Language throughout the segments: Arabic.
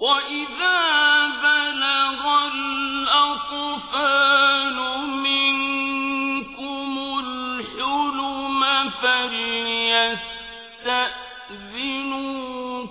وَإِذَا بَلَغَ الْأَطْفَالُ مِنكُمُ الْحُلُمَ فَلْيَسْتَأْذِنُوا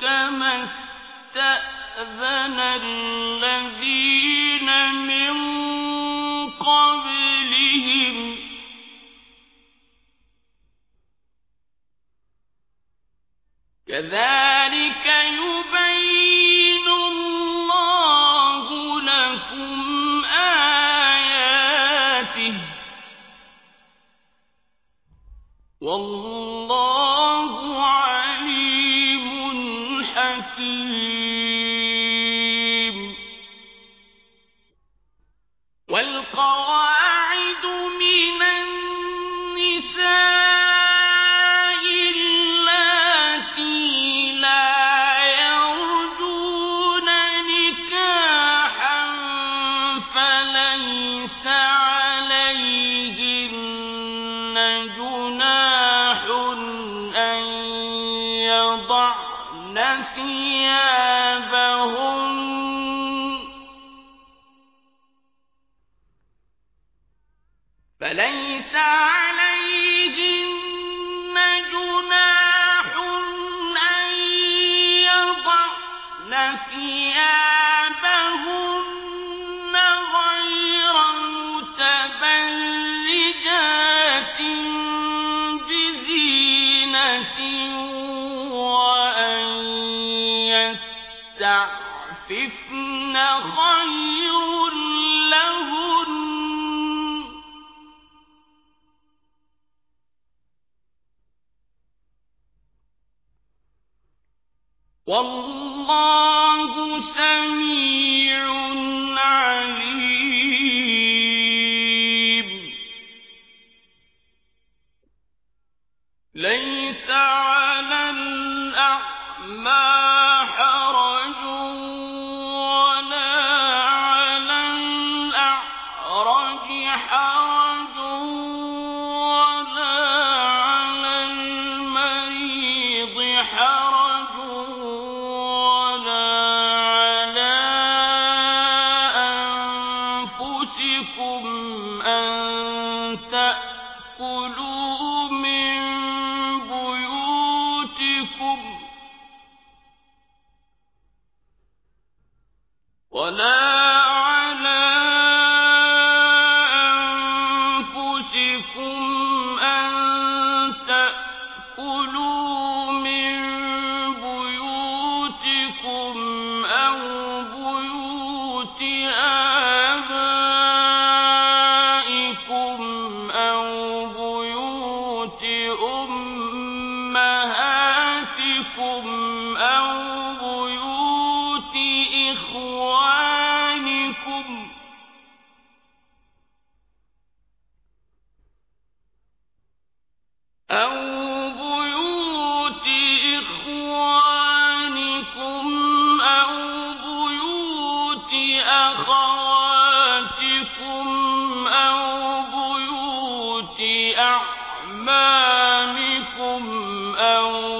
كَمَا اسْتَأْذَنَ الَّذِينَ مِن قَبْلِهِمْ ۚ كَذَٰلِكَ وَاللَّهُ يَضَعْنَ ثِيَابَهُنَّ يَسْتَعْفِفْنَ خَيْرٌ لَّهُنَّ ۗ. وَاللَّهُ سَمِيعٌ أن تأكلوا من بيوتكم ولا أعمامكم أو